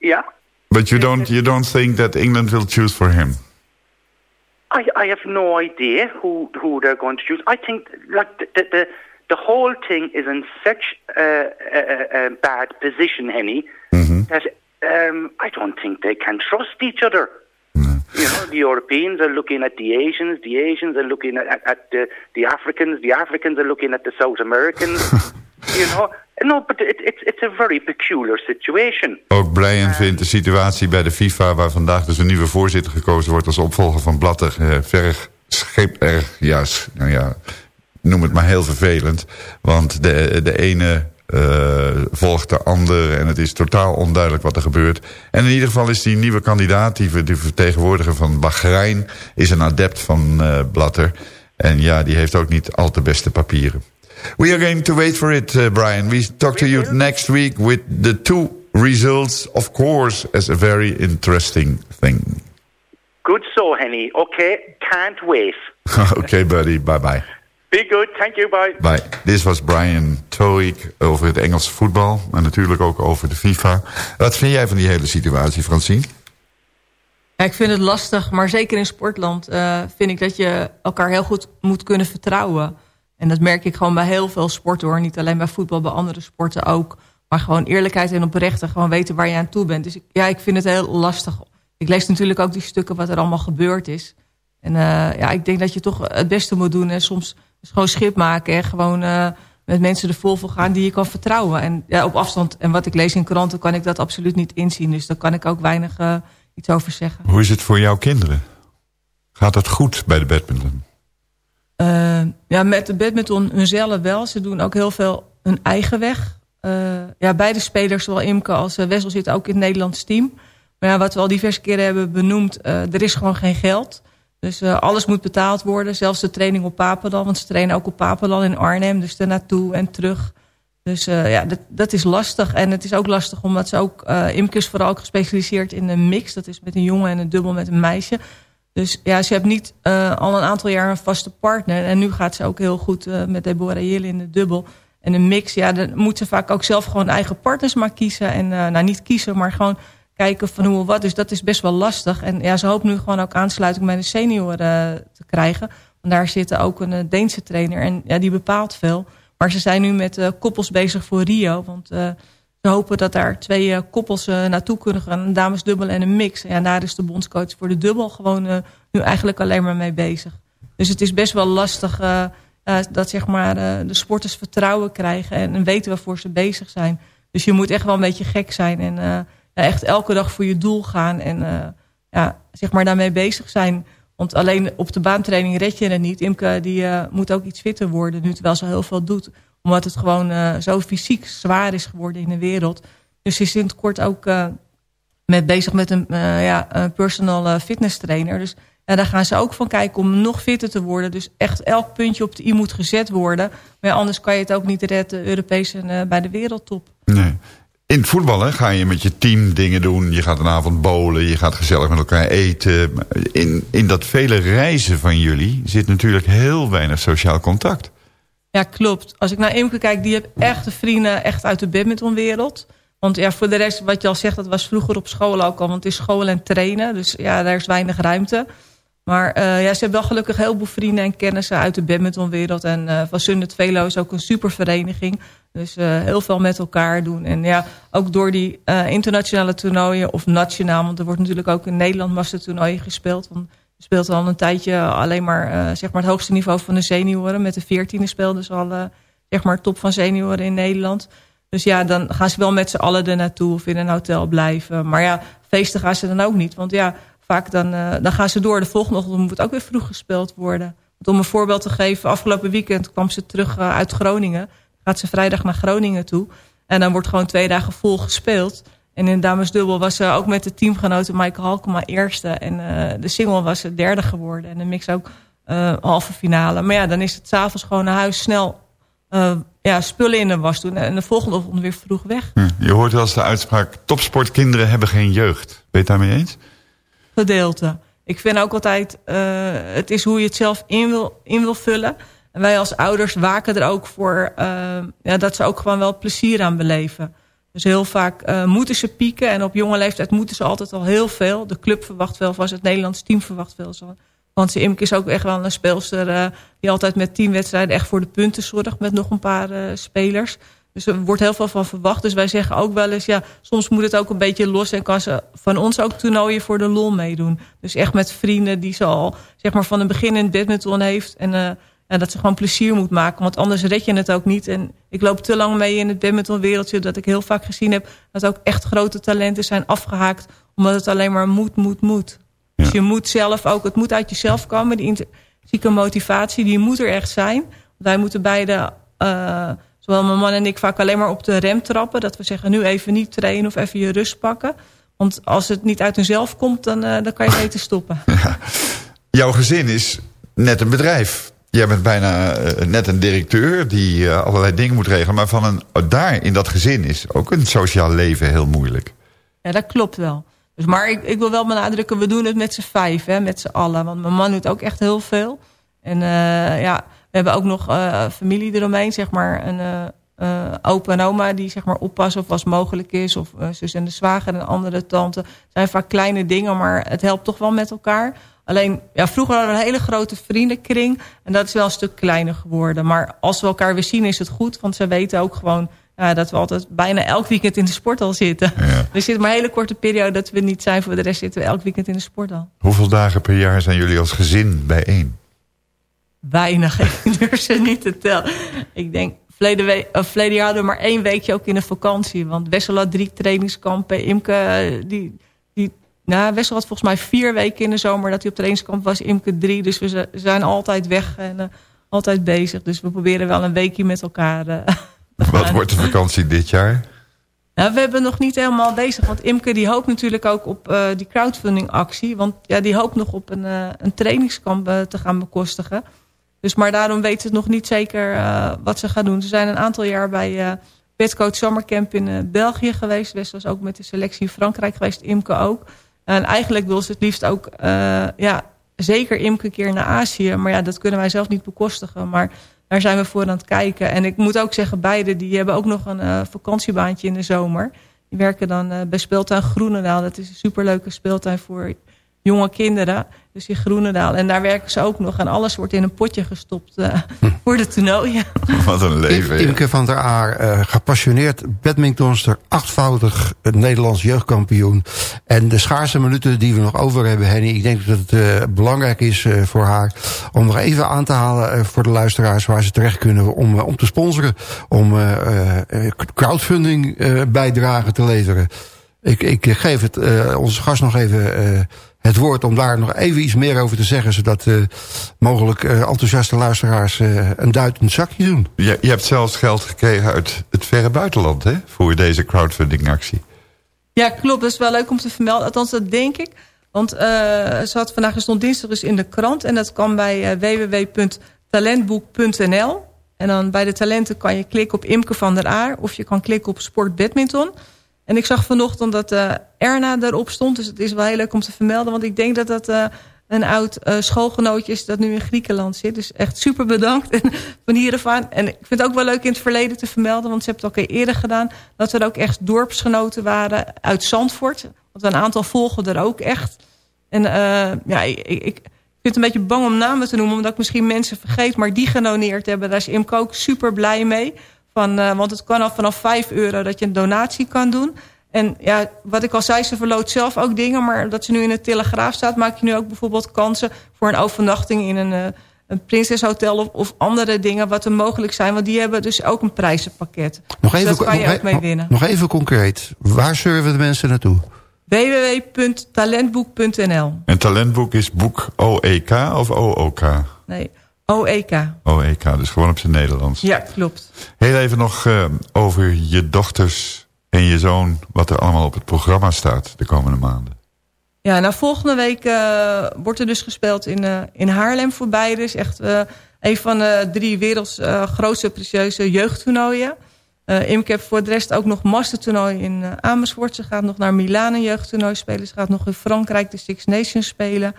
yeah. But you don't you don't think that England will choose for him? I, I have no idea who who they're going to choose. I think like the the, the, the whole thing is in such a, a, a bad position, Henny, that um, I don't think they can trust each other. You know, the Europeans are looking at the Asians, the Asians are looking at, at, at the, the Africans, the Africans are looking at the South Americans. you know, no, but it, it's a very peculiar situation. Ook Brian vindt de situatie bij de FIFA... waar vandaag dus een nieuwe voorzitter gekozen wordt... als opvolger van Blatter eh, verg, erg, ja, s- nou ja, noem het maar heel vervelend. Want de, de ene eh, volgt de ander en het is totaal onduidelijk wat er gebeurt. En in ieder geval is die nieuwe kandidaat, die, die vertegenwoordiger van Bahrein... is een adept van eh, Blatter. En ja, die heeft ook niet al te beste papieren. We are going to wait for it, uh, Brian. We talk to you next week with the two results, of course, as a very interesting thing. Good so, Henny. Okay, can't wait. okay, buddy. Bye-bye. Be good. Thank you. Bye. Bye. Dit was Brian Toik over het Engelse voetbal. Maar natuurlijk ook over de FIFA. Wat vind jij van die hele situatie, Francine? Ja, ik vind het lastig, maar zeker in sportland eh, vind ik dat je elkaar heel goed moet kunnen vertrouwen. En dat merk ik gewoon bij heel veel sporten hoor. Niet alleen bij voetbal, bij andere sporten ook. Maar gewoon eerlijkheid en oprecht en gewoon weten waar je aan toe bent. Dus ik, ja, ik vind het heel lastig. Ik lees natuurlijk ook die stukken wat er allemaal gebeurd is. En eh, ja, ik denk dat je toch het beste moet doen. En soms gewoon schip maken en gewoon eh, met mensen er vol voor gaan die je kan vertrouwen. En ja, op afstand, en wat ik lees in kranten, kan ik dat absoluut niet inzien. Dus daar kan ik ook weinig eh, iets over zeggen. Hoe is het voor jouw kinderen? Gaat dat goed bij de badminton? Eh, ja, met de badminton hunzelf wel. Ze doen ook heel veel hun eigen weg. Eh, ja, beide spelers, zowel Imke als eh, Wessel, zitten ook in het Nederlands team. Maar ja, wat we al diverse keren hebben benoemd, er is gewoon geen geld. Dus alles moet betaald worden. Zelfs de training op Papendal. Want ze trainen ook op Papendal in Arnhem. Dus naartoe en terug. Dus ja, dat, dat is lastig. En het is ook lastig omdat ze ook... Imke is vooral ook gespecialiseerd in een mix. Dat is met een jongen en een dubbel met een meisje. Dus ja, ze heeft niet eh, al een aantal jaar een vaste partner. En nu gaat ze ook heel goed eh, met Deborah Jille in de dubbel. En een mix, ja, dan moet ze vaak ook zelf gewoon eigen partners maar kiezen. En eh, nou, niet kiezen, maar gewoon kijken van hoe of wat. Dus dat is best wel lastig. En ja, ze hoopt nu gewoon ook aansluiting bij de senior eh, te krijgen. Want daar zit ook een Deense trainer en ja, die bepaalt veel. Maar ze zijn nu met koppels bezig voor Rio. Want ze hopen dat daar twee eh, koppels eh, naartoe kunnen gaan. Een damesdubbel en een mix. En ja, daar is de bondscoach voor de dubbel gewoon eh, nu eigenlijk alleen maar mee bezig. Dus het is best wel lastig dat zeg maar, de sporters vertrouwen krijgen. En, en weten waarvoor ze bezig zijn. Dus je moet echt wel een beetje gek zijn. En echt elke dag voor je doel gaan. En ja, zeg maar daarmee bezig zijn. Want alleen op de baantraining red je het niet. Imke die, moet ook iets fitter worden. Nu terwijl ze heel veel doet. Omdat het gewoon eh, zo fysiek zwaar is geworden in de wereld. Dus ze is het kort ook eh, met bezig met een, eh, ja, een personal fitness trainer. Dus daar gaan ze ook van kijken om nog fitter te worden. Dus echt elk puntje op de i moet gezet worden. Maar anders kan je het ook niet redden, Europees en bij de wereldtop. In voetballen ga je met je team dingen doen. Je gaat een avond bowlen, je gaat gezellig met elkaar eten. In, in dat vele reizen van jullie zit natuurlijk heel weinig sociaal contact. Ja, klopt. Als ik naar Imke kijk, die heeft echte vrienden echt uit de badmintonwereld. Want ja, voor de rest, wat je al zegt, dat was vroeger op school ook al. Want het is school en trainen, dus ja, daar is weinig ruimte. Maar eh, ja, ze hebben wel gelukkig heel veel vrienden en kennissen uit de badmintonwereld. En eh van Sunnet Velo is ook een supervereniging. Dus eh, heel veel met elkaar doen. En ja, ook door die internationale toernooien, of nationaal... want er wordt natuurlijk ook in Nederland mastertoernooien gespeeld. Want speelt al een tijdje alleen maar, eh, zeg maar het hoogste niveau van de senioren. Met de veertiende speelden ze al eh, zeg maar top van senioren in Nederland. Dus ja, dan gaan ze wel met z'n allen er naartoe of in een hotel blijven. Maar ja, feesten gaan ze dan ook niet. Want ja, vaak dan, eh, dan gaan ze door. De volgende ochtend moet ook weer vroeg gespeeld worden. Om een voorbeeld te geven, afgelopen weekend kwam ze terug uit Groningen. Gaat ze vrijdag naar Groningen toe. En dan wordt gewoon twee dagen vol gespeeld. En in damesdubbel was ze ook met de teamgenoten Michael Halkema eerste. En eh, de single was ze derde geworden. En de mix ook eh, halve finale. Maar ja, dan is het s'avonds gewoon naar huis snel eh, ja, spullen in de was doen. En de volgende ochtend weer vroeg weg. Hm. Je hoort wel eens de uitspraak... topsportkinderen hebben geen jeugd. Ben je het daarmee eens? gedeelte. Ik vind ook altijd, het is hoe je het zelf in wil, in wil vullen. En wij als ouders waken er ook voor ja, dat ze ook gewoon wel plezier aan beleven. Dus heel vaak eh, moeten ze pieken en op jonge leeftijd moeten ze altijd al heel veel. De club verwacht van ze, het Nederlands team verwacht van Want Imke is ook echt wel een speelster eh, die altijd met teamwedstrijden echt voor de punten zorgt met nog een paar eh, spelers. Dus er wordt heel veel van verwacht. Dus wij zeggen ook wel eens, ja, soms moet het ook een beetje los en kan ze van ons ook toernooien voor de lol meedoen. Dus echt met vrienden die ze al zeg maar van het begin in badminton heeft. En dat ze gewoon plezier moet maken. Want anders red je het ook niet. En ik loop te lang mee in het badmintonwereldje dat ik heel vaak gezien heb dat ook echt grote talenten zijn afgehaakt. Omdat het alleen maar moet, moet, moet. Dus je moet zelf ook, het moet uit jezelf komen. Die intrinsieke motivatie, die moet er echt zijn. Wij moeten beide uh, zowel mijn man en ik vaak alleen maar op de rem trappen. Dat we zeggen, nu even niet trainen of even je rust pakken. Want als het niet uit hunzelf komt, dan, eh, dan kan je beter stoppen. Jouw gezin is net een bedrijf. Jij bent bijna eh, net een directeur die eh, allerlei dingen moet regelen. Maar van een, daar in dat gezin is ook een sociaal leven heel moeilijk. Ja, dat klopt wel. Dus, maar ik, ik wil wel benadrukken, we doen het met z'n vijf, hè, met z'n allen. Want mijn man doet ook echt heel veel. En eh, ja, we hebben ook nog eh, familie eromheen, zeg maar. Een eh, opa en oma die zeg maar oppassen of als mogelijk is. Of zus en de zwager en andere tante. Het zijn vaak kleine dingen, maar het helpt toch wel met elkaar. Alleen, ja, vroeger hadden we een hele grote vriendenkring. En dat is wel een stuk kleiner geworden. Maar als we elkaar weer zien is het goed. Want ze weten ook gewoon ja, dat we altijd bijna elk weekend in de sporthal zitten. Er zit maar een hele korte periode dat we niet zijn. Voor de rest zitten we elk weekend in de sporthal. Hoeveel dagen per jaar zijn jullie als gezin bijeen? Weinig. Ik durf ze niet te tellen. Ik denk, verleden, of verleden jaar hadden we maar één weekje ook in de vakantie. Want Wessel had drie trainingskampen. Imke, eh, die, nou, Wessel had volgens mij vier weken in de zomer dat hij op trainingskamp was. Imke drie. Dus we zijn altijd weg en eh, altijd bezig. Dus we proberen wel een weekje met elkaar. eh, Wat wordt de vakantie dit jaar? Nou, we hebben nog niet helemaal bezig. Want Imke die hoopt natuurlijk ook op eh, die crowdfunding actie. Want ja, die hoopt nog op een, een trainingskamp te gaan bekostigen. Dus maar daarom weet ze nog niet zeker wat ze gaat doen. Ze zijn een aantal jaar bij Petcoach Summercamp in België geweest. West was ook met de selectie in Frankrijk geweest. Imke ook. En eigenlijk wil ze het liefst ook... eh, ja, zeker Imke een keer naar Azië. Maar ja, dat kunnen wij zelf niet bekostigen. Maar daar zijn we voor aan het kijken. En ik moet ook zeggen, beide die hebben ook nog een eh, vakantiebaantje in de zomer. Die werken dan eh, bij speeltuin Groenendaal. Dat is een superleuke speeltuin voor jonge kinderen. Dus in Groenendaal. En daar werken ze ook nog. En alles wordt in een potje gestopt eh, voor de toernooien. Wat een leven. ja. Imke van der Aar, eh, gepassioneerd badmintonster, achtvoudig eh, Nederlands jeugdkampioen. En de schaarse minuten die we nog over hebben, Henny, ik denk dat het eh, belangrijk is eh, voor haar om nog even aan te halen eh, voor de luisteraars waar ze terecht kunnen om, om te sponsoren, om eh, eh, crowdfunding eh, bijdragen te leveren. Ik, ik geef het eh, onze gast nog even eh, het woord om daar nog even iets meer over te zeggen, zodat eh, mogelijk eh, enthousiaste luisteraars eh, een duit in het zakje doen. Je, je hebt zelfs geld gekregen uit het verre buitenland hè, voor deze crowdfunding-actie. Ja, klopt. Dat is wel leuk om te vermelden. Althans, dat denk ik. Want eh, ze had vandaag er stond dinsdag dus in de krant. En dat kan bij www.talentboek.nl. En dan bij de talenten kan je klikken op Imke van der Aar. Of je kan klikken op Sport Badminton. En ik zag vanochtend dat eh, Erna daarop stond. Dus het is wel heel leuk om te vermelden. Want ik denk dat dat eh, een oud eh, schoolgenootje is dat nu in Griekenland zit. Dus echt super bedankt. En van hier af aan. En ik vind het ook wel leuk in het verleden te vermelden. Want ze hebben het al eerder gedaan. Dat er ook echt dorpsgenoten waren uit Zandvoort. Want een aantal volgen er ook echt. En ja, ik, ik, ik vind het een beetje bang om namen te noemen. Omdat ik misschien mensen vergeet. Maar die genoneerd hebben. Daar is Imco ook super blij mee. Van, eh, want het kan al vanaf 5 euro dat je een donatie kan doen. En ja, wat ik al zei, ze verloot zelf ook dingen. Maar dat ze nu in het Telegraaf staat, maak je nu ook bijvoorbeeld kansen voor een overnachting in een, eh, een prinseshotel of, of andere dingen wat er mogelijk zijn. Want die hebben dus ook een prijzenpakket. Nog Dus even, dat kan je ook mee winnen. nog even concreet. Waar surfen de mensen naartoe? www.talentboek.nl En talentboek is boek OEK of OOK? Nee, OEK. OEK, dus gewoon op zijn Nederlands. Ja, klopt. Heel even nog eh, over je dochters en je zoon... wat er allemaal op het programma staat de komende maanden. Ja, nou volgende week eh, wordt er dus gespeeld in, eh, in Haarlem voor beide. is echt een van de drie werelds grootste prestigieuze jeugdtoernooien. Imke heeft voor de rest ook nog mastertoernooi in Amersfoort. Ze gaat nog naar Milaan een jeugdtoernooi spelen. Ze gaat nog in Frankrijk de Six Nations spelen.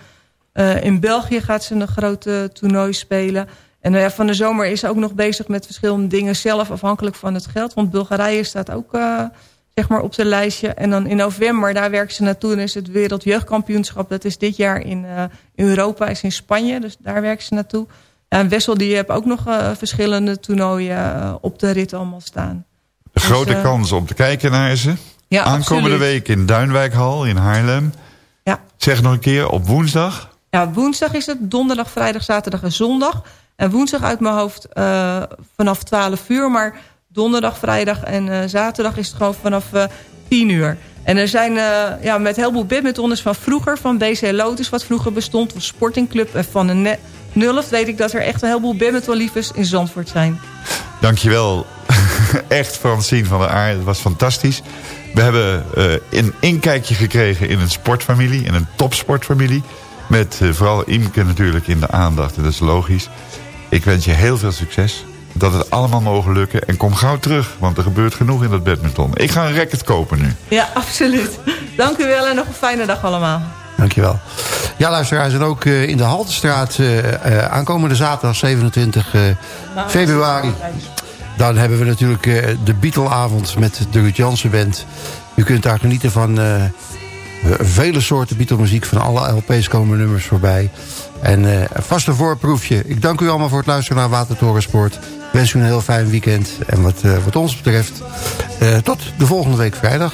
Eh, in België gaat ze een grote toernooi spelen. En eh, van de zomer is ze ook nog bezig met verschillende dingen zelf afhankelijk van het geld. Want Bulgarije staat ook eh, zeg maar op zijn lijstje. En dan in november, daar werkt ze naartoe. En is het Wereldjeugdkampioenschap. Dat is dit jaar in, Europa, is in Spanje. Dus daar werkt ze naartoe. En Wessel die heeft ook nog verschillende toernooien op de rit allemaal staan. De grote kans om te kijken naar ze. Ja, Aankomende absoluut. week in Duinwijkhal in Haarlem. Ja. Zeg nog een keer, op woensdag. Ja, woensdag is het, donderdag, vrijdag, zaterdag en zondag. En woensdag uit mijn hoofd eh, vanaf 12 uur. Maar donderdag, vrijdag en eh, zaterdag is het gewoon vanaf eh 10 uur. En er zijn eh, ja, met heel veel badmintonners van vroeger, van BC Lotus, wat vroeger bestond, van Sporting Club en van de Nulf, weet ik dat er echt een heleboel badmintonliefers in Zandvoort zijn. Dankjewel echt Francine van der Aar. Het was fantastisch. We hebben eh, een inkijkje gekregen in een sportfamilie. In een topsportfamilie. Met eh, vooral Imke natuurlijk in de aandacht. En dat is logisch. Ik wens je heel veel succes. Dat het allemaal mogen lukken. En kom gauw terug. Want er gebeurt genoeg in dat badminton. Ik ga een racket kopen nu. Ja, absoluut. Dank u wel en nog een fijne dag allemaal. Dankjewel. Ja, luisteraars, en ook eh, in de Haltestraat eh, eh, aankomende zaterdag 27 eh, februari. Dan hebben we natuurlijk eh, de Beatleavond met de Ruud Jansen Band. U kunt daar genieten van eh, vele soorten Beatle-muziek. Van alle LP's komen nummers voorbij. En eh, vast een voorproefje. Ik dank u allemaal voor het luisteren naar Watertorensport. Ik wens u een heel fijn weekend. En wat, eh, wat ons betreft, eh, tot de volgende week vrijdag.